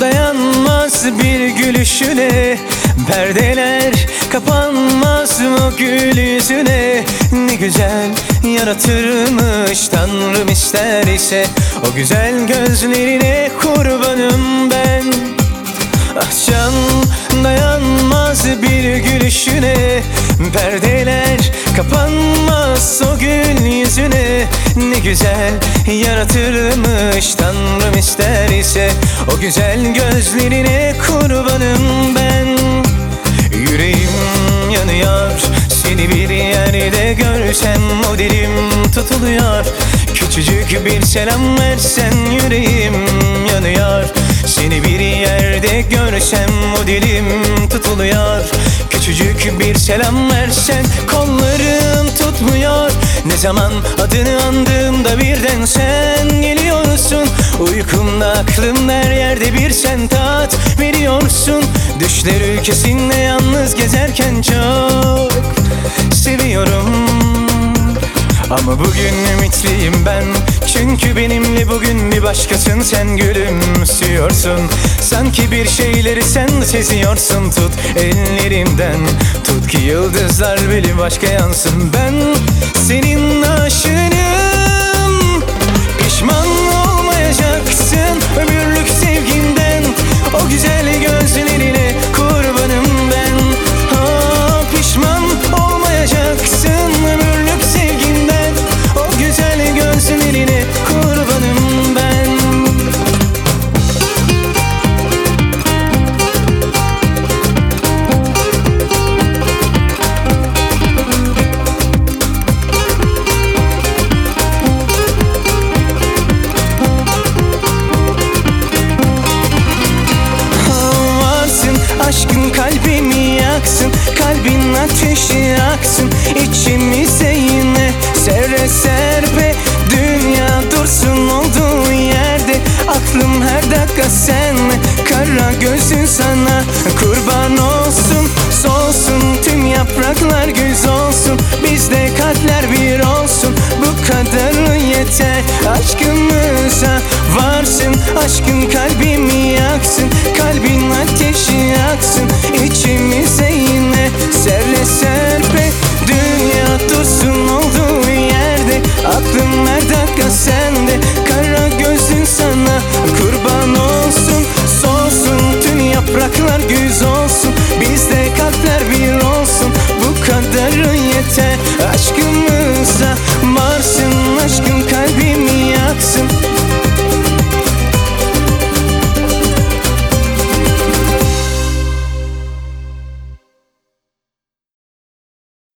Dayanmaz bir gülüşüne Perdeler kapanmaz o gül yüzüne. Ne güzel yaratırmış Tanrım ister ise O güzel gözlerine kurbanım ben. Ah can dayanmaz bir gülüşüne Perdeler kapanmaz o gül yüzüne. Ne güzel yaratırmış Tanrım ister ise O güzel gözlerine kurbanım ben. Yüreğim yanıyor Seni bir yerde görsem o dilim tutuluyor. Küçücük bir selam versen yüreğim yanıyor. Seni bir yerde görsem o dilim tutuluyor. Küçücük bir selam versen Ne zaman adını andığımda birden sen geliyorsun. Uykumda aklımda her yerde bir sen tat veriyorsun. Düşler ülkesinde yalnız gezerken çok seviyorum. Ama bugün ümitliyim ben Çünkü benimle bugün bir başkasın sen gülümsüyorsun. Sanki bir şeyleri sen seziyorsun Tut ellerimden. Tut ki yıldızlar bile başka yansın. Ben senin ateşi yaksın İçimize yine. Serre serpe Dünya dursun olduğu yerde. Aklım her dakika senle Kara gözün sana. Kurban olsun Solsun tüm yapraklar güz olsun. Bizde kalpler bir olsun Bu kadarı yeter. Aşkımıza varsın Aşkın